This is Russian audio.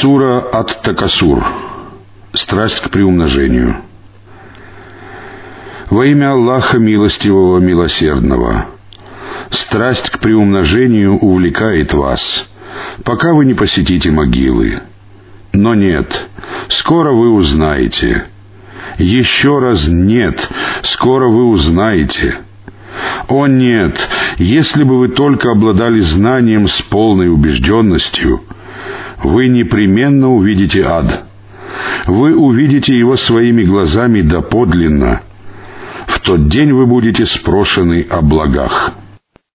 Сура от Такасур. Страсть к приумножению. Во имя Аллаха Милостивого Милосердного. Страсть к приумножению увлекает вас, пока вы не посетите могилы. Но нет, скоро вы узнаете. Еще раз нет, скоро вы узнаете. О нет, если бы вы только обладали знанием с полной убежденностью — вы непременно увидите ад. Вы увидите его своими глазами доподлинно. В тот день вы будете спрошены о благах.